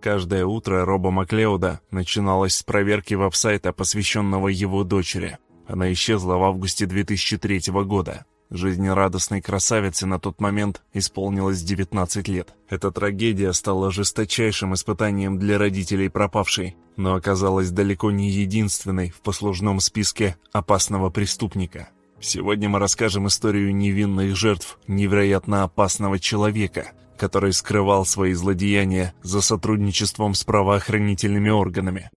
Каждое утро Роба Маклеуда начиналось с проверки веб-сайта, посвященного его дочери. Она исчезла в августе 2003 года. Жизнерадостной красавице на тот момент исполнилось 19 лет. Эта трагедия стала жесточайшим испытанием для родителей пропавшей, но оказалась далеко не единственной в послужном списке опасного преступника. Сегодня мы расскажем историю невинных жертв невероятно опасного человека, который скрывал свои злодеяния за сотрудничеством с правоохранительными органами.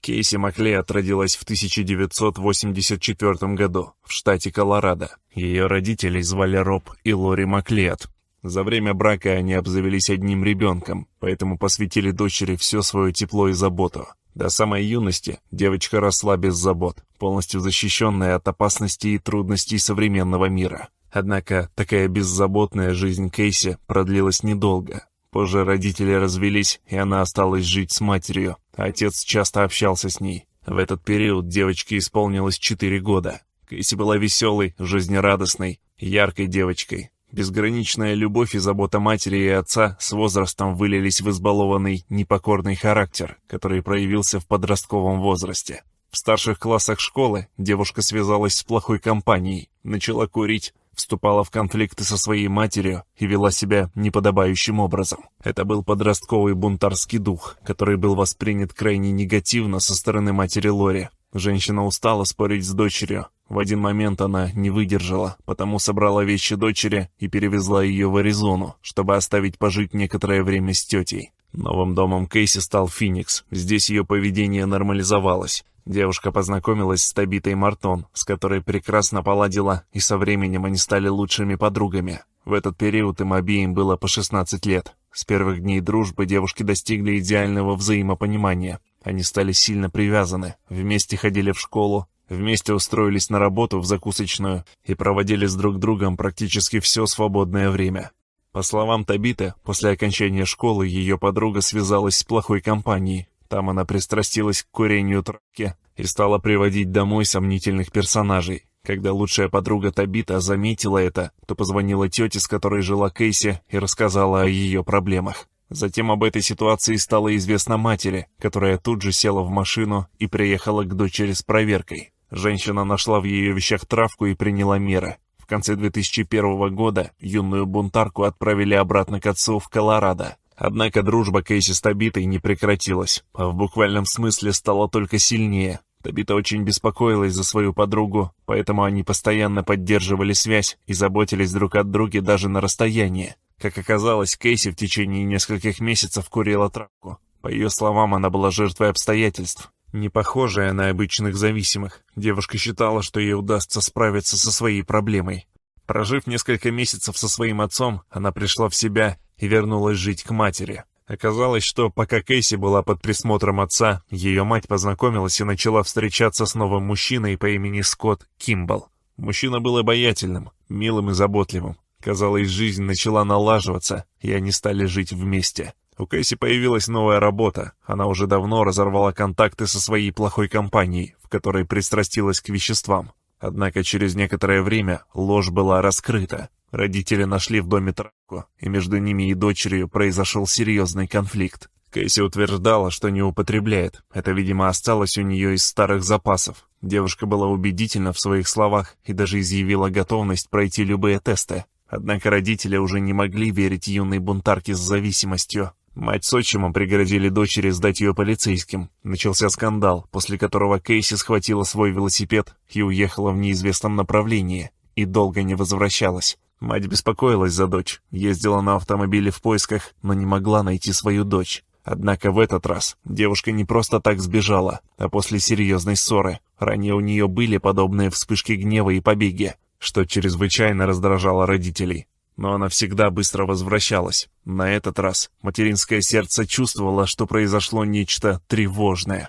Кейси Маклеод родилась в 1984 году в штате Колорадо. Ее родителей звали Роб и Лори Маклеод. За время брака они обзавелись одним ребенком, поэтому посвятили дочери все свое тепло и заботу. До самой юности девочка росла без забот, полностью защищенная от опасностей и трудностей современного мира. Однако такая беззаботная жизнь Кейси продлилась недолго. Позже родители развелись, и она осталась жить с матерью, отец часто общался с ней. В этот период девочке исполнилось 4 года. Кейси была веселой, жизнерадостной, яркой девочкой. Безграничная любовь и забота матери и отца с возрастом вылились в избалованный, непокорный характер, который проявился в подростковом возрасте. В старших классах школы девушка связалась с плохой компанией, начала курить, вступала в конфликты со своей матерью и вела себя неподобающим образом. Это был подростковый бунтарский дух, который был воспринят крайне негативно со стороны матери Лори. Женщина устала спорить с дочерью. В один момент она не выдержала, потому собрала вещи дочери и перевезла ее в Аризону, чтобы оставить пожить некоторое время с тетей. Новым домом Кейси стал Феникс. Здесь ее поведение нормализовалось. Девушка познакомилась с Табитой Мартон, с которой прекрасно поладила, и со временем они стали лучшими подругами. В этот период им обеим было по 16 лет. С первых дней дружбы девушки достигли идеального взаимопонимания. Они стали сильно привязаны, вместе ходили в школу, вместе устроились на работу в закусочную и проводили с друг другом практически все свободное время. По словам Табиты, после окончания школы ее подруга связалась с плохой компанией, там она пристрастилась к курению травки и стала приводить домой сомнительных персонажей. Когда лучшая подруга Табита заметила это, то позвонила тете, с которой жила Кейси, и рассказала о ее проблемах. Затем об этой ситуации стало известно матери, которая тут же села в машину и приехала к дочери с проверкой. Женщина нашла в ее вещах травку и приняла меры. В конце 2001 года юную бунтарку отправили обратно к отцу в Колорадо. Однако дружба Кейси с Табитой не прекратилась, а в буквальном смысле стала только сильнее. Табита очень беспокоилась за свою подругу, поэтому они постоянно поддерживали связь и заботились друг от друга даже на расстоянии. Как оказалось, Кейси в течение нескольких месяцев курила травку. По ее словам, она была жертвой обстоятельств. Не похожая на обычных зависимых, девушка считала, что ей удастся справиться со своей проблемой. Прожив несколько месяцев со своим отцом, она пришла в себя и вернулась жить к матери. Оказалось, что пока Кейси была под присмотром отца, ее мать познакомилась и начала встречаться с новым мужчиной по имени Скотт Кимбл. Мужчина был обаятельным, милым и заботливым. Казалось, жизнь начала налаживаться, и они стали жить вместе. У Кейси появилась новая работа. Она уже давно разорвала контакты со своей плохой компанией, в которой пристрастилась к веществам. Однако через некоторое время ложь была раскрыта. Родители нашли в доме травку, и между ними и дочерью произошел серьезный конфликт. Кэсси утверждала, что не употребляет. Это, видимо, осталось у нее из старых запасов. Девушка была убедительна в своих словах и даже изъявила готовность пройти любые тесты. Однако родители уже не могли верить юной бунтарке с зависимостью. Мать с отчимом пригрозили дочери сдать ее полицейским. Начался скандал, после которого Кейси схватила свой велосипед и уехала в неизвестном направлении, и долго не возвращалась. Мать беспокоилась за дочь, ездила на автомобиле в поисках, но не могла найти свою дочь. Однако в этот раз девушка не просто так сбежала, а после серьезной ссоры. Ранее у нее были подобные вспышки гнева и побеги, что чрезвычайно раздражало родителей. Но она всегда быстро возвращалась. На этот раз материнское сердце чувствовало, что произошло нечто тревожное.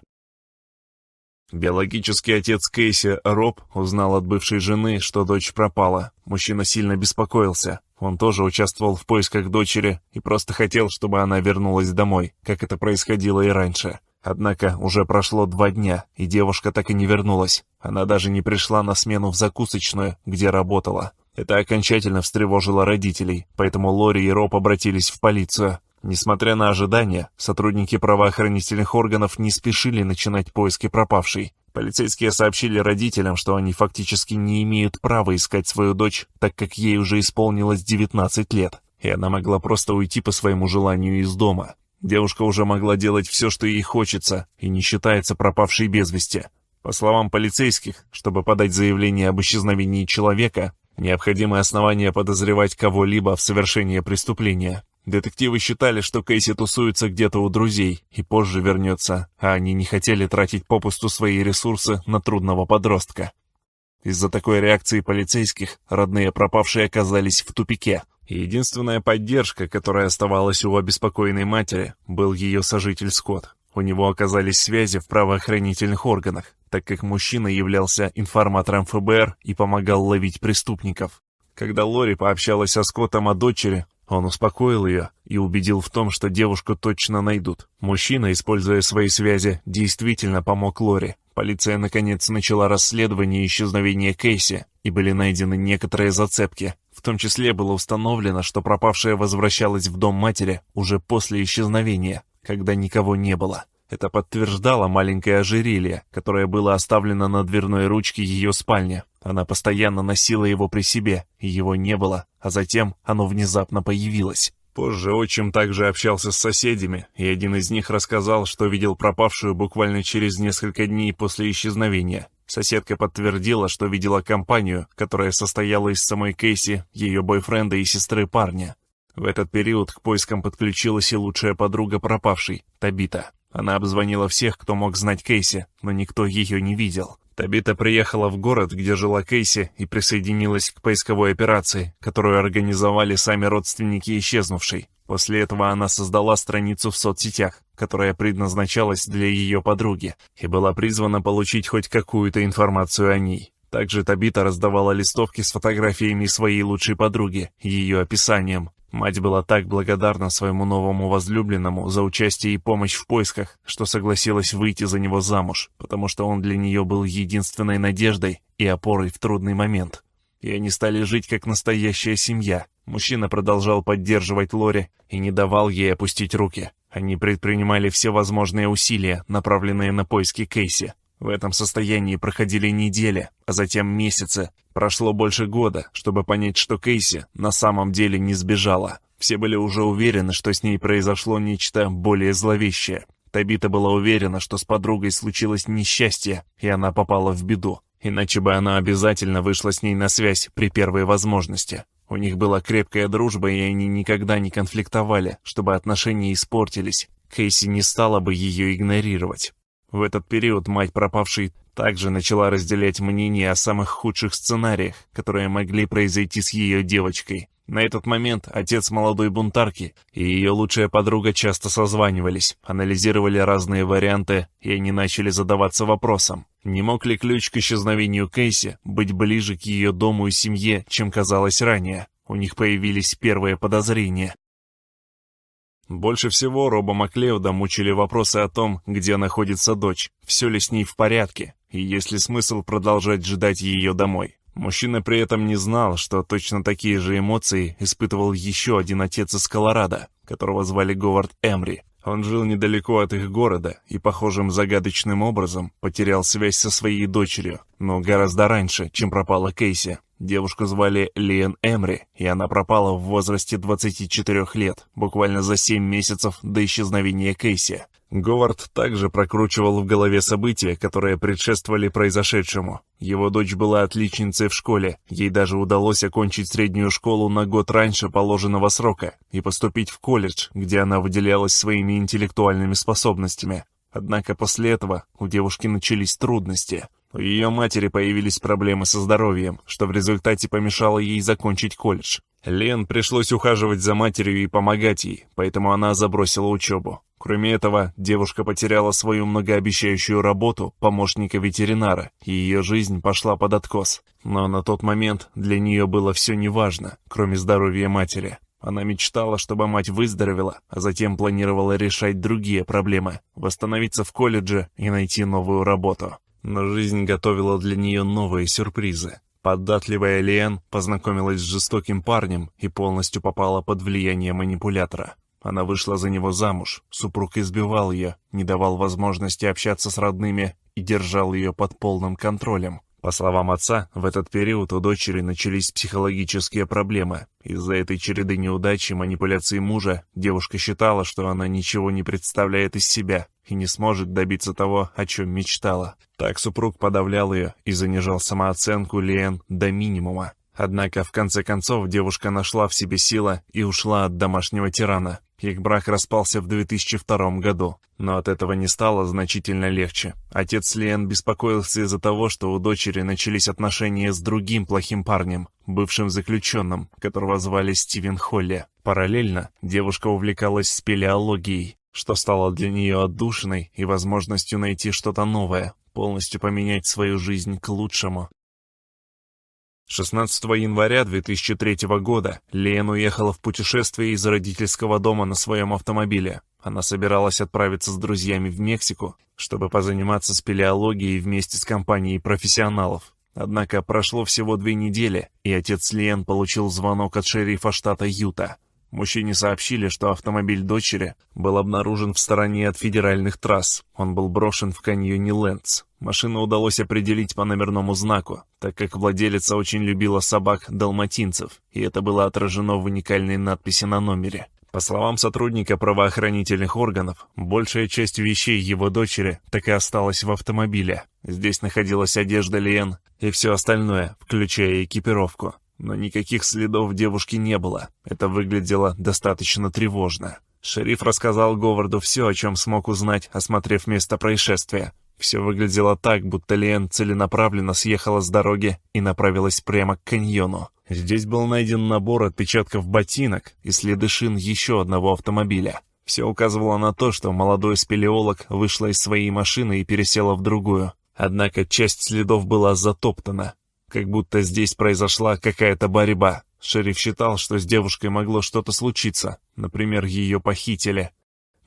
Биологический отец Кейси, Роб, узнал от бывшей жены, что дочь пропала. Мужчина сильно беспокоился. Он тоже участвовал в поисках дочери и просто хотел, чтобы она вернулась домой, как это происходило и раньше. Однако уже прошло два дня, и девушка так и не вернулась. Она даже не пришла на смену в закусочную, где работала. Это окончательно встревожило родителей, поэтому Лори и Роб обратились в полицию. Несмотря на ожидания, сотрудники правоохранительных органов не спешили начинать поиски пропавшей. Полицейские сообщили родителям, что они фактически не имеют права искать свою дочь, так как ей уже исполнилось 19 лет, и она могла просто уйти по своему желанию из дома. Девушка уже могла делать все, что ей хочется, и не считается пропавшей без вести. По словам полицейских, чтобы подать заявление об исчезновении человека, необходимое основание подозревать кого-либо в совершении преступления. Детективы считали, что Кейси тусуется где-то у друзей и позже вернется, а они не хотели тратить попусту свои ресурсы на трудного подростка. Из-за такой реакции полицейских родные пропавшие оказались в тупике. Единственная поддержка, которая оставалась у обеспокоенной матери, был ее сожитель Скотт. У него оказались связи в правоохранительных органах, так как мужчина являлся информатором ФБР и помогал ловить преступников. Когда Лори пообщалась со Скоттом о дочери, он успокоил ее и убедил в том, что девушку точно найдут. Мужчина, используя свои связи, действительно помог Лори. Полиция, наконец, начала расследование исчезновения Кейси, и были найдены некоторые зацепки. В том числе было установлено, что пропавшая возвращалась в дом матери уже после исчезновения когда никого не было. Это подтверждало маленькое ожерелье, которое было оставлено на дверной ручке ее спальни. Она постоянно носила его при себе, и его не было, а затем оно внезапно появилось. Позже отчим также общался с соседями, и один из них рассказал, что видел пропавшую буквально через несколько дней после исчезновения. Соседка подтвердила, что видела компанию, которая состояла из самой Кейси, ее бойфренда и сестры парня. В этот период к поискам подключилась и лучшая подруга пропавшей, Табита. Она обзвонила всех, кто мог знать Кейси, но никто ее не видел. Табита приехала в город, где жила Кейси, и присоединилась к поисковой операции, которую организовали сами родственники исчезнувшей. После этого она создала страницу в соцсетях, которая предназначалась для ее подруги, и была призвана получить хоть какую-то информацию о ней. Также Табита раздавала листовки с фотографиями своей лучшей подруги, ее описанием, Мать была так благодарна своему новому возлюбленному за участие и помощь в поисках, что согласилась выйти за него замуж, потому что он для нее был единственной надеждой и опорой в трудный момент. И они стали жить как настоящая семья. Мужчина продолжал поддерживать Лори и не давал ей опустить руки. Они предпринимали все возможные усилия, направленные на поиски Кейси. В этом состоянии проходили недели, а затем месяцы, Прошло больше года, чтобы понять, что Кейси на самом деле не сбежала. Все были уже уверены, что с ней произошло нечто более зловещее. Табита была уверена, что с подругой случилось несчастье, и она попала в беду. Иначе бы она обязательно вышла с ней на связь при первой возможности. У них была крепкая дружба, и они никогда не конфликтовали, чтобы отношения испортились. Кейси не стала бы ее игнорировать. В этот период мать пропавшей также начала разделять мнение о самых худших сценариях, которые могли произойти с ее девочкой. На этот момент отец молодой бунтарки и ее лучшая подруга часто созванивались, анализировали разные варианты, и они начали задаваться вопросом, не мог ли ключ к исчезновению Кейси быть ближе к ее дому и семье, чем казалось ранее. У них появились первые подозрения. Больше всего Роба Маклеуда мучили вопросы о том, где находится дочь, все ли с ней в порядке, и есть ли смысл продолжать ждать ее домой. Мужчина при этом не знал, что точно такие же эмоции испытывал еще один отец из Колорадо, которого звали Говард Эмри. Он жил недалеко от их города и похожим загадочным образом потерял связь со своей дочерью, но гораздо раньше, чем пропала Кейси. Девушку звали Лиэн Эмри, и она пропала в возрасте 24 лет, буквально за 7 месяцев до исчезновения Кейси. Говард также прокручивал в голове события, которые предшествовали произошедшему. Его дочь была отличницей в школе, ей даже удалось окончить среднюю школу на год раньше положенного срока и поступить в колледж, где она выделялась своими интеллектуальными способностями. Однако после этого у девушки начались трудности. У ее матери появились проблемы со здоровьем, что в результате помешало ей закончить колледж. Лен пришлось ухаживать за матерью и помогать ей, поэтому она забросила учебу. Кроме этого, девушка потеряла свою многообещающую работу помощника ветеринара, и ее жизнь пошла под откос. Но на тот момент для нее было все неважно, кроме здоровья матери. Она мечтала, чтобы мать выздоровела, а затем планировала решать другие проблемы, восстановиться в колледже и найти новую работу. Но жизнь готовила для нее новые сюрпризы. Податливая Лиэн познакомилась с жестоким парнем и полностью попала под влияние манипулятора. Она вышла за него замуж, супруг избивал ее, не давал возможности общаться с родными и держал ее под полным контролем. По словам отца, в этот период у дочери начались психологические проблемы. Из-за этой череды неудач и манипуляций мужа девушка считала, что она ничего не представляет из себя и не сможет добиться того, о чем мечтала. Так супруг подавлял ее и занижал самооценку Лиэн до минимума. Однако, в конце концов, девушка нашла в себе силы и ушла от домашнего тирана. Их брак распался в 2002 году, но от этого не стало значительно легче. Отец Лиэн беспокоился из-за того, что у дочери начались отношения с другим плохим парнем, бывшим заключенным, которого звали Стивен Холли. Параллельно девушка увлекалась спелеологией, что стало для нее отдушиной и возможностью найти что-то новое, полностью поменять свою жизнь к лучшему. 16 января 2003 года Лен уехала в путешествие из родительского дома на своем автомобиле. Она собиралась отправиться с друзьями в Мексику, чтобы позаниматься спелеологией вместе с компанией профессионалов. Однако прошло всего две недели, и отец Лен получил звонок от шерифа штата Юта. Мужчине сообщили, что автомобиль дочери был обнаружен в стороне от федеральных трасс. Он был брошен в каньоне Лэнс. Машину удалось определить по номерному знаку, так как владелица очень любила собак-далматинцев, и это было отражено в уникальной надписи на номере. По словам сотрудника правоохранительных органов, большая часть вещей его дочери так и осталась в автомобиле. Здесь находилась одежда Лиэн и все остальное, включая экипировку но никаких следов девушки не было. Это выглядело достаточно тревожно. Шериф рассказал Говарду все, о чем смог узнать, осмотрев место происшествия. Все выглядело так, будто Лен целенаправленно съехала с дороги и направилась прямо к каньону. Здесь был найден набор отпечатков ботинок и следы шин еще одного автомобиля. Все указывало на то, что молодой спелеолог вышла из своей машины и пересела в другую. Однако часть следов была затоптана, как будто здесь произошла какая-то борьба. Шериф считал, что с девушкой могло что-то случиться, например, ее похитили.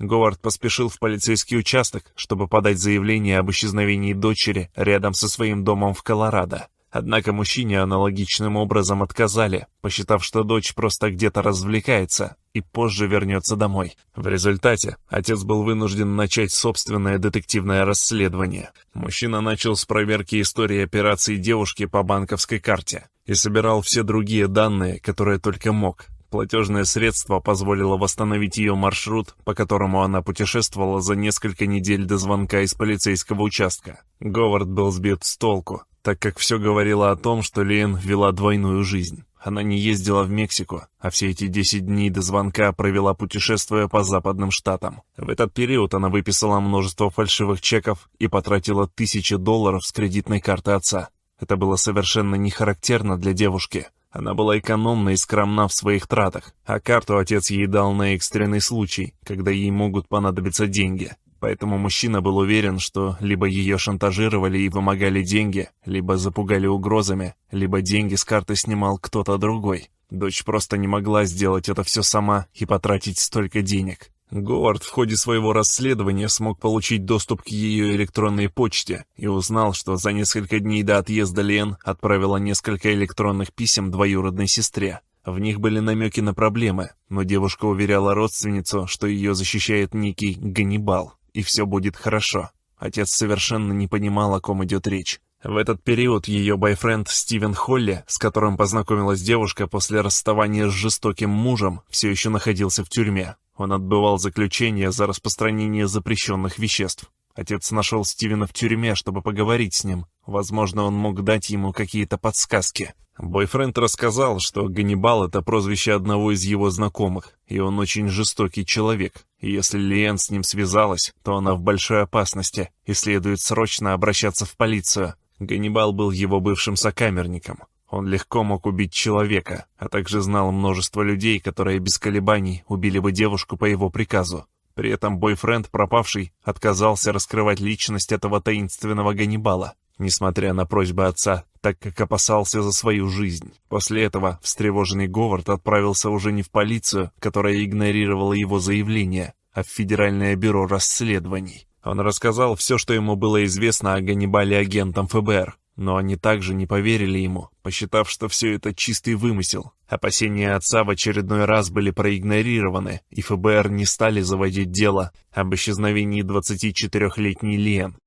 Говард поспешил в полицейский участок, чтобы подать заявление об исчезновении дочери рядом со своим домом в Колорадо. Однако мужчине аналогичным образом отказали, посчитав, что дочь просто где-то развлекается и позже вернется домой. В результате отец был вынужден начать собственное детективное расследование. Мужчина начал с проверки истории операций девушки по банковской карте и собирал все другие данные, которые только мог. Платежное средство позволило восстановить ее маршрут, по которому она путешествовала за несколько недель до звонка из полицейского участка. Говард был сбит с толку, так как все говорило о том, что Лен вела двойную жизнь. Она не ездила в Мексику, а все эти 10 дней до звонка провела путешествуя по западным штатам. В этот период она выписала множество фальшивых чеков и потратила тысячи долларов с кредитной карты отца. Это было совершенно не характерно для девушки. Она была экономна и скромна в своих тратах, а карту отец ей дал на экстренный случай, когда ей могут понадобиться деньги. Поэтому мужчина был уверен, что либо ее шантажировали и вымогали деньги, либо запугали угрозами, либо деньги с карты снимал кто-то другой. Дочь просто не могла сделать это все сама и потратить столько денег. Говард в ходе своего расследования смог получить доступ к ее электронной почте и узнал, что за несколько дней до отъезда Лен отправила несколько электронных писем двоюродной сестре. В них были намеки на проблемы, но девушка уверяла родственницу, что ее защищает некий Ганнибал и все будет хорошо. Отец совершенно не понимал, о ком идет речь. В этот период ее бойфренд Стивен Холли, с которым познакомилась девушка после расставания с жестоким мужем, все еще находился в тюрьме. Он отбывал заключение за распространение запрещенных веществ. Отец нашел Стивена в тюрьме, чтобы поговорить с ним. Возможно, он мог дать ему какие-то подсказки. Бойфренд рассказал, что Ганнибал — это прозвище одного из его знакомых, и он очень жестокий человек. Если Лиэн с ним связалась, то она в большой опасности, и следует срочно обращаться в полицию. Ганнибал был его бывшим сокамерником. Он легко мог убить человека, а также знал множество людей, которые без колебаний убили бы девушку по его приказу. При этом бойфренд пропавший отказался раскрывать личность этого таинственного Ганнибала несмотря на просьбы отца, так как опасался за свою жизнь. После этого встревоженный Говард отправился уже не в полицию, которая игнорировала его заявление, а в Федеральное бюро расследований. Он рассказал все, что ему было известно о Ганнибале агентам ФБР. Но они также не поверили ему, посчитав, что все это чистый вымысел. Опасения отца в очередной раз были проигнорированы, и ФБР не стали заводить дело об исчезновении 24-летней Лиэн.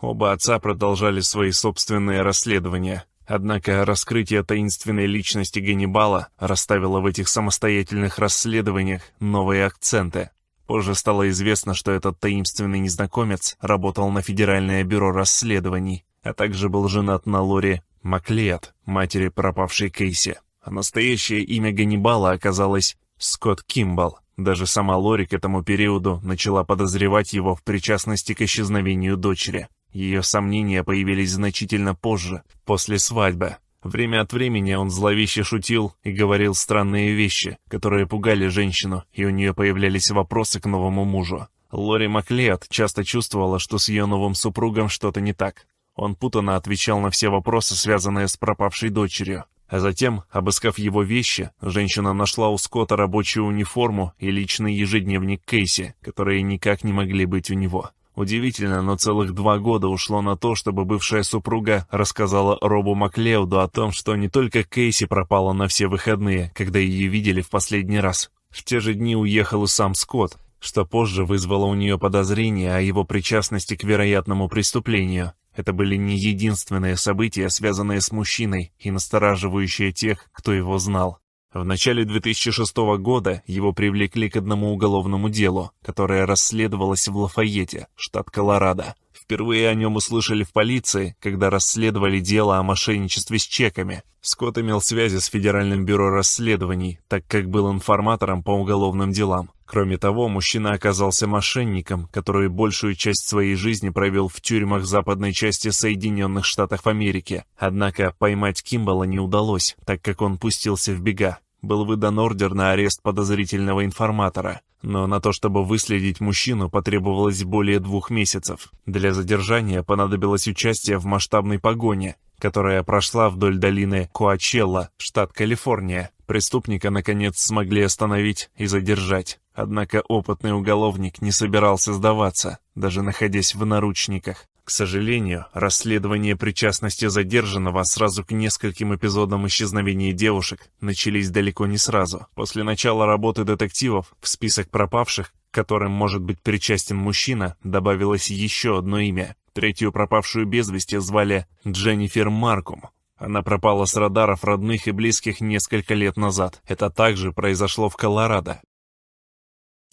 Оба отца продолжали свои собственные расследования, Однако раскрытие таинственной личности Ганнибала расставило в этих самостоятельных расследованиях новые акценты. Позже стало известно, что этот таинственный незнакомец работал на Федеральное бюро расследований, а также был женат на Лори Маклет, матери пропавшей Кейси. А настоящее имя Ганнибала оказалось Скотт Кимбал. Даже сама Лори к этому периоду начала подозревать его в причастности к исчезновению дочери. Ее сомнения появились значительно позже, после свадьбы. Время от времени он зловеще шутил и говорил странные вещи, которые пугали женщину, и у нее появлялись вопросы к новому мужу. Лори Маклеод часто чувствовала, что с ее новым супругом что-то не так. Он путанно отвечал на все вопросы, связанные с пропавшей дочерью. А затем, обыскав его вещи, женщина нашла у Скотта рабочую униформу и личный ежедневник Кейси, которые никак не могли быть у него. Удивительно, но целых два года ушло на то, чтобы бывшая супруга рассказала Робу Маклеуду о том, что не только Кейси пропала на все выходные, когда ее видели в последний раз. В те же дни уехал и сам Скотт, что позже вызвало у нее подозрение о его причастности к вероятному преступлению. Это были не единственные события, связанные с мужчиной и настораживающие тех, кто его знал. В начале 2006 года его привлекли к одному уголовному делу, которое расследовалось в Лафайете, штат Колорадо. Впервые о нем услышали в полиции, когда расследовали дело о мошенничестве с чеками. Скотт имел связи с Федеральным бюро расследований, так как был информатором по уголовным делам. Кроме того, мужчина оказался мошенником, который большую часть своей жизни провел в тюрьмах западной части Соединенных Штатов Америки. Однако поймать Кимбала не удалось, так как он пустился в бега был выдан ордер на арест подозрительного информатора, но на то, чтобы выследить мужчину, потребовалось более двух месяцев. Для задержания понадобилось участие в масштабной погоне, которая прошла вдоль долины Коачелла, штат Калифорния. Преступника, наконец, смогли остановить и задержать. Однако опытный уголовник не собирался сдаваться, даже находясь в наручниках. К сожалению, расследование причастности задержанного сразу к нескольким эпизодам исчезновения девушек начались далеко не сразу. После начала работы детективов в список пропавших, к которым может быть причастен мужчина, добавилось еще одно имя. Третью пропавшую без вести звали Дженнифер Маркум. Она пропала с радаров родных и близких несколько лет назад. Это также произошло в Колорадо.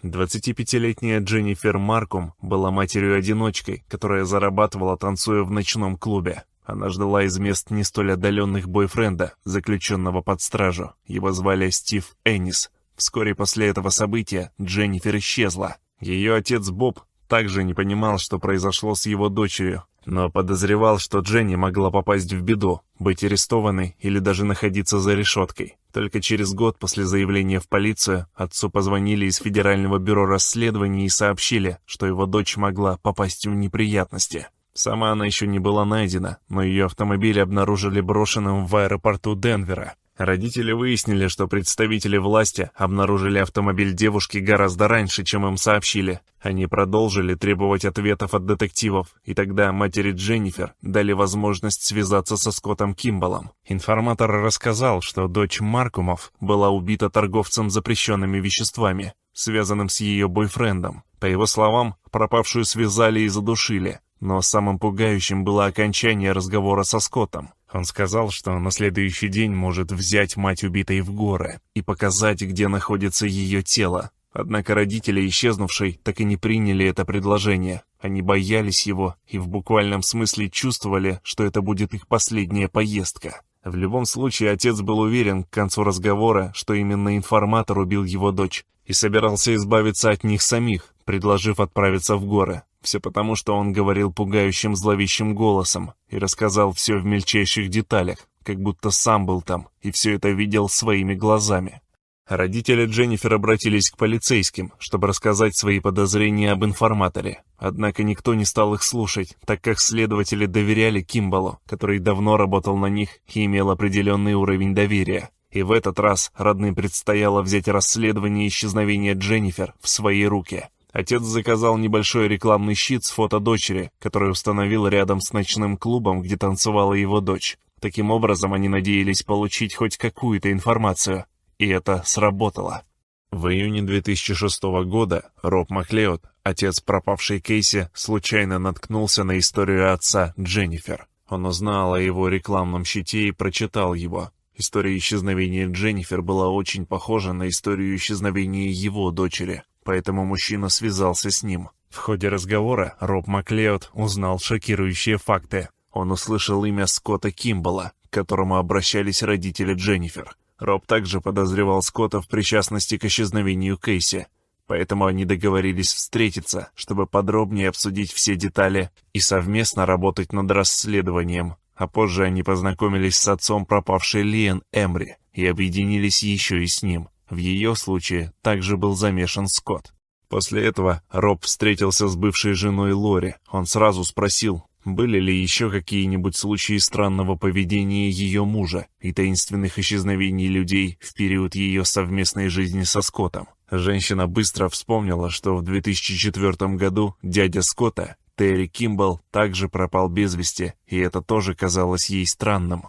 25-летняя Дженнифер Маркум была матерью-одиночкой, которая зарабатывала, танцуя в ночном клубе. Она ждала из мест не столь отдаленных бойфренда, заключенного под стражу. Его звали Стив Эннис. Вскоре после этого события Дженнифер исчезла. Ее отец Боб также не понимал, что произошло с его дочерью, но подозревал, что Дженни могла попасть в беду, быть арестованной или даже находиться за решеткой. Только через год после заявления в полицию отцу позвонили из Федерального бюро расследований и сообщили, что его дочь могла попасть в неприятности. Сама она еще не была найдена, но ее автомобиль обнаружили брошенным в аэропорту Денвера. Родители выяснили, что представители власти обнаружили автомобиль девушки гораздо раньше, чем им сообщили. Они продолжили требовать ответов от детективов, и тогда матери Дженнифер дали возможность связаться со Скоттом Кимбалом. Информатор рассказал, что дочь Маркумов была убита торговцем запрещенными веществами, связанным с ее бойфрендом. По его словам, пропавшую связали и задушили, но самым пугающим было окончание разговора со Скоттом. Он сказал, что на следующий день может взять мать убитой в горы и показать, где находится ее тело. Однако родители исчезнувшей так и не приняли это предложение. Они боялись его и в буквальном смысле чувствовали, что это будет их последняя поездка. В любом случае, отец был уверен к концу разговора, что именно информатор убил его дочь, и собирался избавиться от них самих, предложив отправиться в горы. Все потому, что он говорил пугающим зловещим голосом и рассказал все в мельчайших деталях, как будто сам был там и все это видел своими глазами. Родители Дженнифер обратились к полицейским, чтобы рассказать свои подозрения об информаторе. Однако никто не стал их слушать, так как следователи доверяли Кимбалу, который давно работал на них и имел определенный уровень доверия. И в этот раз родным предстояло взять расследование исчезновения Дженнифер в свои руки. Отец заказал небольшой рекламный щит с фото дочери, который установил рядом с ночным клубом, где танцевала его дочь. Таким образом, они надеялись получить хоть какую-то информацию. И это сработало. В июне 2006 года Роб Маклеод, отец пропавшей Кейси, случайно наткнулся на историю отца Дженнифер. Он узнал о его рекламном щите и прочитал его. История исчезновения Дженнифер была очень похожа на историю исчезновения его дочери, поэтому мужчина связался с ним. В ходе разговора Роб Маклеод узнал шокирующие факты. Он услышал имя Скотта Кимбала, к которому обращались родители Дженнифер. Роб также подозревал Скотта в причастности к исчезновению Кейси, поэтому они договорились встретиться, чтобы подробнее обсудить все детали и совместно работать над расследованием. А позже они познакомились с отцом пропавшей Лиэн Эмри и объединились еще и с ним. В ее случае также был замешан Скотт. После этого Роб встретился с бывшей женой Лори. Он сразу спросил, были ли еще какие-нибудь случаи странного поведения ее мужа и таинственных исчезновений людей в период ее совместной жизни со Скоттом? Женщина быстро вспомнила, что в 2004 году дядя Скотта, Терри Кимбл, также пропал без вести, и это тоже казалось ей странным.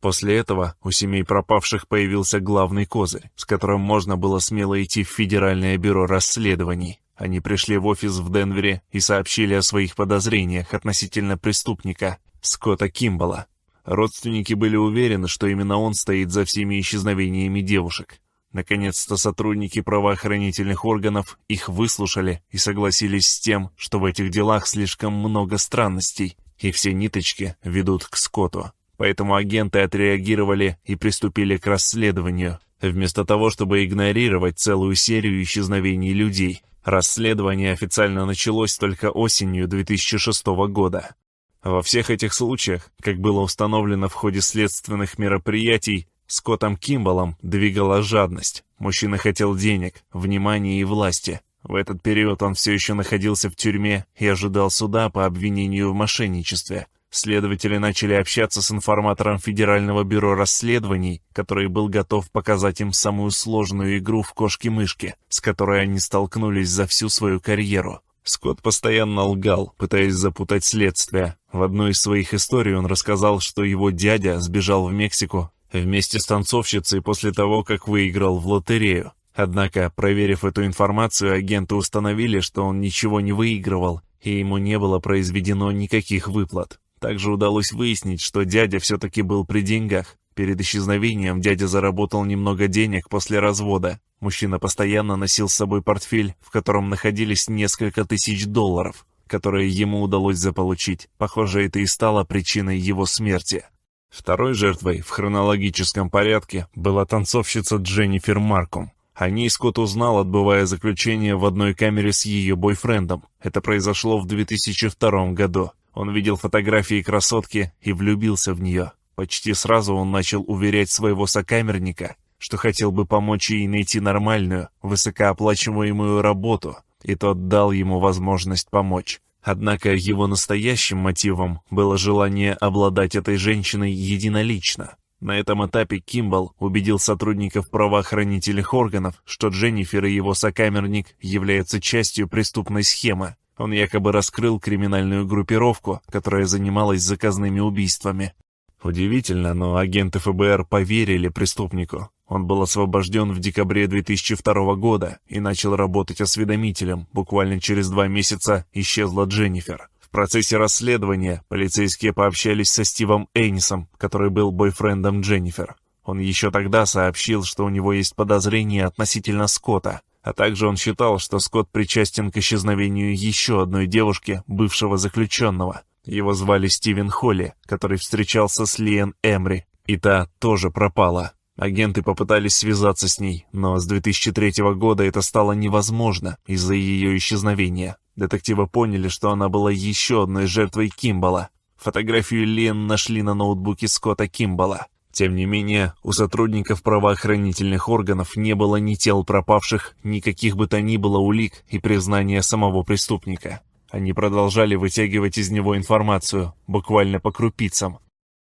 После этого у семей пропавших появился главный козырь, с которым можно было смело идти в Федеральное бюро расследований. Они пришли в офис в Денвере и сообщили о своих подозрениях относительно преступника Скотта Кимбала. Родственники были уверены, что именно он стоит за всеми исчезновениями девушек. Наконец-то сотрудники правоохранительных органов их выслушали и согласились с тем, что в этих делах слишком много странностей, и все ниточки ведут к Скотту. Поэтому агенты отреагировали и приступили к расследованию, вместо того, чтобы игнорировать целую серию исчезновений людей. Расследование официально началось только осенью 2006 года. Во всех этих случаях, как было установлено в ходе следственных мероприятий, Скоттом Кимбалом двигала жадность. Мужчина хотел денег, внимания и власти. В этот период он все еще находился в тюрьме и ожидал суда по обвинению в мошенничестве. Следователи начали общаться с информатором Федерального бюро расследований, который был готов показать им самую сложную игру в кошки-мышки, с которой они столкнулись за всю свою карьеру. Скотт постоянно лгал, пытаясь запутать следствие. В одной из своих историй он рассказал, что его дядя сбежал в Мексику вместе с танцовщицей после того, как выиграл в лотерею. Однако, проверив эту информацию, агенты установили, что он ничего не выигрывал, и ему не было произведено никаких выплат. Также удалось выяснить, что дядя все-таки был при деньгах. Перед исчезновением дядя заработал немного денег после развода. Мужчина постоянно носил с собой портфель, в котором находились несколько тысяч долларов, которые ему удалось заполучить. Похоже, это и стало причиной его смерти. Второй жертвой в хронологическом порядке была танцовщица Дженнифер Марком. О ней Скотт узнал, отбывая заключение в одной камере с ее бойфрендом. Это произошло в 2002 году. Он видел фотографии красотки и влюбился в нее. Почти сразу он начал уверять своего сокамерника, что хотел бы помочь ей найти нормальную, высокооплачиваемую работу, и тот дал ему возможность помочь. Однако его настоящим мотивом было желание обладать этой женщиной единолично. На этом этапе Кимбал убедил сотрудников правоохранительных органов, что Дженнифер и его сокамерник являются частью преступной схемы, он якобы раскрыл криминальную группировку, которая занималась заказными убийствами. Удивительно, но агенты ФБР поверили преступнику. Он был освобожден в декабре 2002 года и начал работать осведомителем. Буквально через два месяца исчезла Дженнифер. Процессе расследования полицейские пообщались со Стивом Эйнисом, который был бойфрендом Дженнифер. Он еще тогда сообщил, что у него есть подозрения относительно Скотта, а также он считал, что Скотт причастен к исчезновению еще одной девушки, бывшего заключенного. Его звали Стивен Холли, который встречался с Лиэн Эмри, и та тоже пропала. Агенты попытались связаться с ней, но с 2003 года это стало невозможно из-за ее исчезновения. Детективы поняли, что она была еще одной жертвой Кимбала. Фотографию Лиэн нашли на ноутбуке Скотта Кимбала. Тем не менее, у сотрудников правоохранительных органов не было ни тел пропавших, ни каких бы то ни было улик и признания самого преступника. Они продолжали вытягивать из него информацию, буквально по крупицам.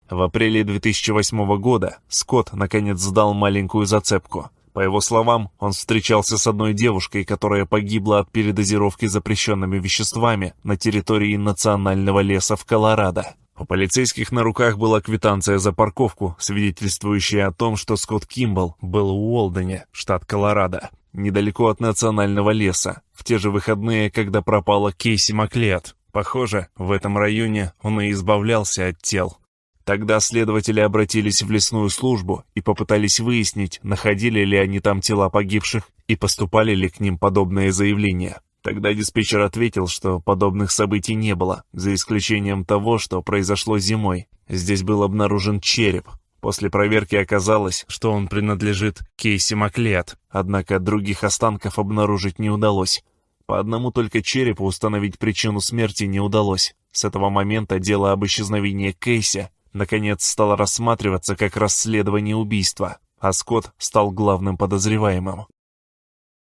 В апреле 2008 года Скотт наконец сдал маленькую зацепку. По его словам, он встречался с одной девушкой, которая погибла от передозировки запрещенными веществами на территории национального леса в Колорадо. У полицейских на руках была квитанция за парковку, свидетельствующая о том, что Скотт Кимбл был в Уолдене, штат Колорадо, недалеко от национального леса, в те же выходные, когда пропала Кейси Маклеод. Похоже, в этом районе он и избавлялся от тел. Тогда следователи обратились в лесную службу и попытались выяснить, находили ли они там тела погибших и поступали ли к ним подобные заявления. Тогда диспетчер ответил, что подобных событий не было, за исключением того, что произошло зимой. Здесь был обнаружен череп. После проверки оказалось, что он принадлежит Кейси Маклеод, однако других останков обнаружить не удалось. По одному только черепу установить причину смерти не удалось. С этого момента дело об исчезновении Кейси наконец стало рассматриваться как расследование убийства, а Скотт стал главным подозреваемым.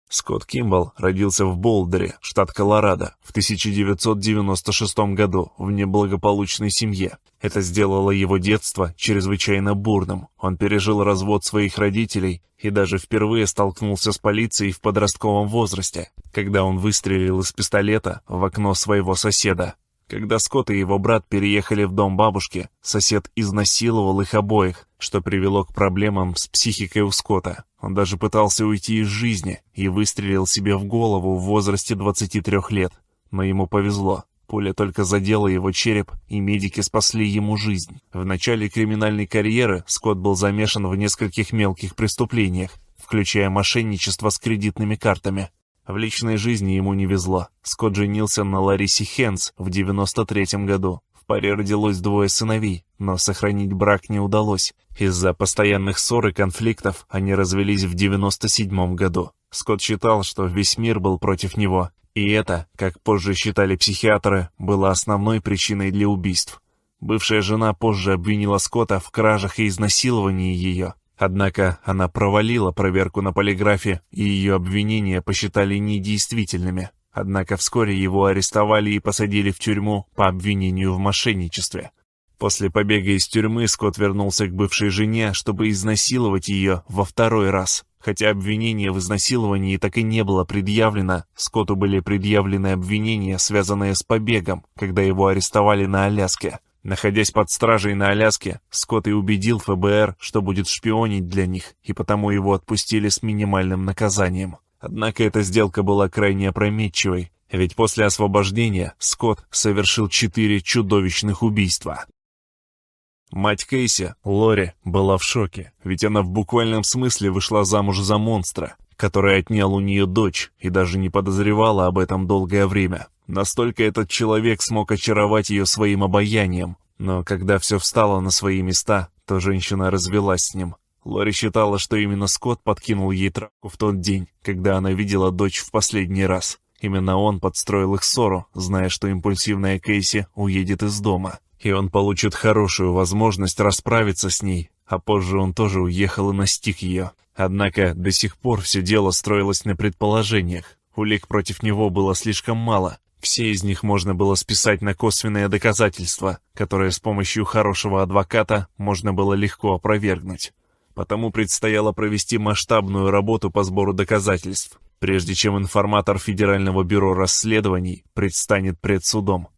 Скотт Кимбл родился в Болдере, штат Колорадо, в 1996 году в неблагополучной семье. Это сделало его детство чрезвычайно бурным. Он пережил развод своих родителей и даже впервые столкнулся с полицией в подростковом возрасте, когда он выстрелил из пистолета в окно своего соседа. Когда Скотт и его брат переехали в дом бабушки, сосед изнасиловал их обоих, что привело к проблемам с психикой у Скотта. Он даже пытался уйти из жизни и выстрелил себе в голову в возрасте 23 лет. Но ему повезло. Пуля только задела его череп, и медики спасли ему жизнь. В начале криминальной карьеры Скотт был замешан в нескольких мелких преступлениях, включая мошенничество с кредитными картами. В личной жизни ему не везло. Скотт женился на Ларисе Хенс в 93 году. В паре родилось двое сыновей, но сохранить брак не удалось. Из-за постоянных ссор и конфликтов они развелись в 97 году. Скотт считал, что весь мир был против него, и это, как позже считали психиатры, было основной причиной для убийств. Бывшая жена позже обвинила Скотта в кражах и изнасиловании ее, Однако она провалила проверку на полиграфе, и ее обвинения посчитали недействительными. Однако вскоре его арестовали и посадили в тюрьму по обвинению в мошенничестве. После побега из тюрьмы Скотт вернулся к бывшей жене, чтобы изнасиловать ее во второй раз. Хотя обвинение в изнасиловании так и не было предъявлено, Скотту были предъявлены обвинения, связанные с побегом, когда его арестовали на Аляске. Находясь под стражей на Аляске, Скотт и убедил ФБР, что будет шпионить для них, и потому его отпустили с минимальным наказанием. Однако эта сделка была крайне опрометчивой, ведь после освобождения Скотт совершил четыре чудовищных убийства. Мать Кейси, Лори, была в шоке, ведь она в буквальном смысле вышла замуж за монстра, который отнял у нее дочь и даже не подозревала об этом долгое время. Настолько этот человек смог очаровать ее своим обаянием. Но когда все встало на свои места, то женщина развелась с ним. Лори считала, что именно Скотт подкинул ей травку в тот день, когда она видела дочь в последний раз. Именно он подстроил их ссору, зная, что импульсивная Кейси уедет из дома. И он получит хорошую возможность расправиться с ней, а позже он тоже уехал и настиг ее. Однако до сих пор все дело строилось на предположениях. Улик против него было слишком мало, все из них можно было списать на косвенные доказательства, которые с помощью хорошего адвоката можно было легко опровергнуть. Потому предстояло провести масштабную работу по сбору доказательств, прежде чем информатор Федерального бюро расследований предстанет пред судом.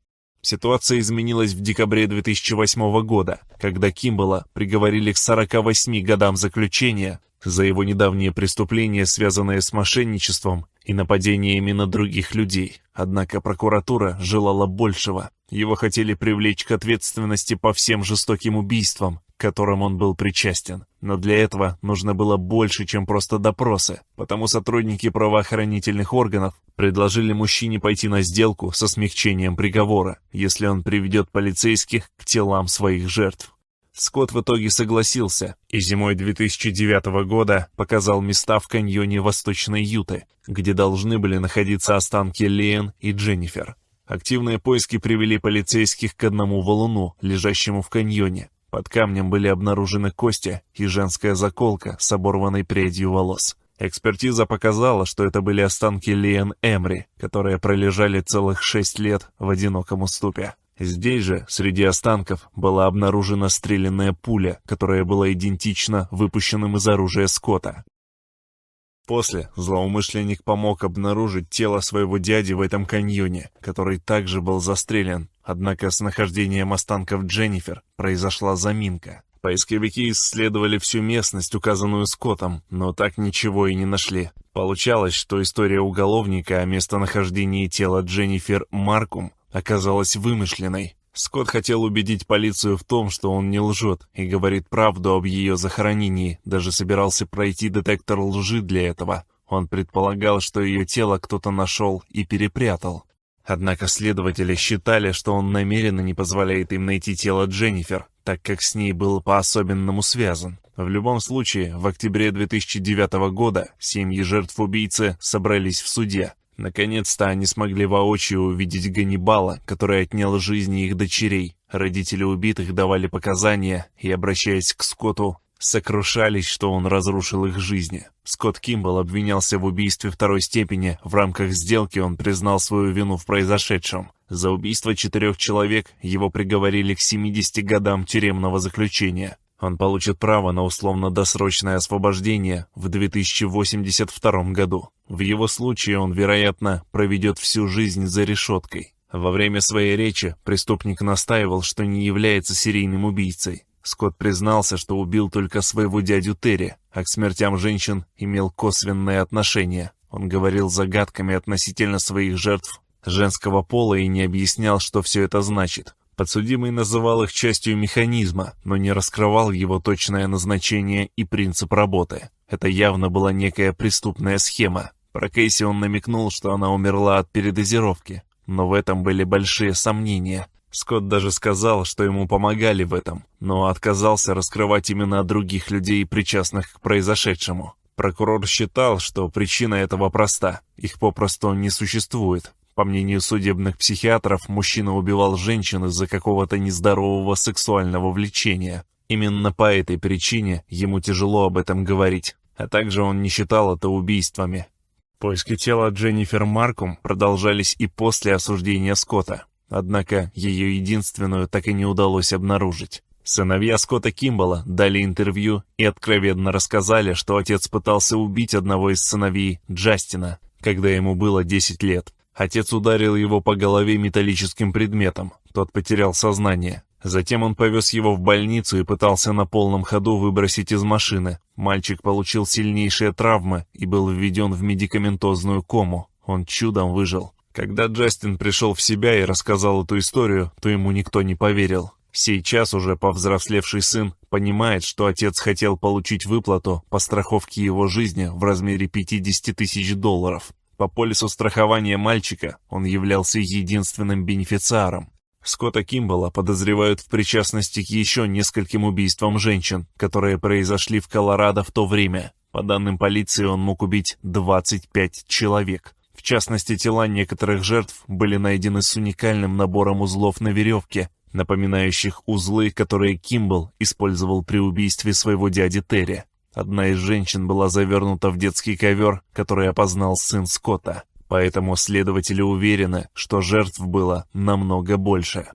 Ситуация изменилась в декабре 2008 года, когда Кимбала приговорили к 48 годам заключения за его недавние преступления, связанные с мошенничеством и нападениями на других людей. Однако прокуратура желала большего. Его хотели привлечь к ответственности по всем жестоким убийствам, которым он был причастен. Но для этого нужно было больше, чем просто допросы. Потому сотрудники правоохранительных органов предложили мужчине пойти на сделку со смягчением приговора, если он приведет полицейских к телам своих жертв. Скотт в итоге согласился и зимой 2009 года показал места в каньоне Восточной Юты, где должны были находиться останки Лиэн и Дженнифер. Активные поиски привели полицейских к одному валуну, лежащему в каньоне. Под камнем были обнаружены кости и женская заколка с оборванной прядью волос. Экспертиза показала, что это были останки Лиэн Эмри, которые пролежали целых шесть лет в одиноком уступе. Здесь же, среди останков, была обнаружена стрелянная пуля, которая была идентична выпущенным из оружия Скотта. После злоумышленник помог обнаружить тело своего дяди в этом каньоне, который также был застрелен. Однако с нахождением останков Дженнифер произошла заминка. Поисковики исследовали всю местность, указанную Скоттом, но так ничего и не нашли. Получалось, что история уголовника о местонахождении тела Дженнифер Маркум оказалась вымышленной. Скотт хотел убедить полицию в том, что он не лжет и говорит правду об ее захоронении, даже собирался пройти детектор лжи для этого. Он предполагал, что ее тело кто-то нашел и перепрятал. Однако следователи считали, что он намеренно не позволяет им найти тело Дженнифер, так как с ней был по-особенному связан. В любом случае, в октябре 2009 года семьи жертв убийцы собрались в суде. Наконец-то они смогли воочию увидеть Ганнибала, который отнял жизни их дочерей. Родители убитых давали показания и, обращаясь к Скотту, сокрушались, что он разрушил их жизни. Скотт Кимбл обвинялся в убийстве второй степени. В рамках сделки он признал свою вину в произошедшем. За убийство четырех человек его приговорили к 70 годам тюремного заключения. Он получит право на условно-досрочное освобождение в 2082 году. В его случае он, вероятно, проведет всю жизнь за решеткой. Во время своей речи преступник настаивал, что не является серийным убийцей. Скотт признался, что убил только своего дядю Терри, а к смертям женщин имел косвенное отношение. Он говорил загадками относительно своих жертв женского пола и не объяснял, что все это значит. Подсудимый называл их частью механизма, но не раскрывал его точное назначение и принцип работы. Это явно была некая преступная схема. Про Кейси он намекнул, что она умерла от передозировки, но в этом были большие сомнения. Скотт даже сказал, что ему помогали в этом, но отказался раскрывать имена других людей, причастных к произошедшему. Прокурор считал, что причина этого проста, их попросту не существует. По мнению судебных психиатров, мужчина убивал женщин из-за какого-то нездорового сексуального влечения. Именно по этой причине ему тяжело об этом говорить, а также он не считал это убийствами. Поиски тела Дженнифер Маркум продолжались и после осуждения Скотта, однако ее единственную так и не удалось обнаружить. Сыновья Скотта Кимбала дали интервью и откровенно рассказали, что отец пытался убить одного из сыновей, Джастина, когда ему было 10 лет. Отец ударил его по голове металлическим предметом. Тот потерял сознание. Затем он повез его в больницу и пытался на полном ходу выбросить из машины. Мальчик получил сильнейшие травмы и был введен в медикаментозную кому. Он чудом выжил. Когда Джастин пришел в себя и рассказал эту историю, то ему никто не поверил. Сейчас уже повзрослевший сын понимает, что отец хотел получить выплату по страховке его жизни в размере 50 тысяч долларов. По полису страхования мальчика он являлся единственным бенефициаром. Скотта Кимбала подозревают в причастности к еще нескольким убийствам женщин, которые произошли в Колорадо в то время. По данным полиции, он мог убить 25 человек. В частности, тела некоторых жертв были найдены с уникальным набором узлов на веревке, напоминающих узлы, которые Кимбл использовал при убийстве своего дяди Терри. Одна из женщин была завернута в детский ковер, который опознал сын Скотта, поэтому следователи уверены, что жертв было намного больше.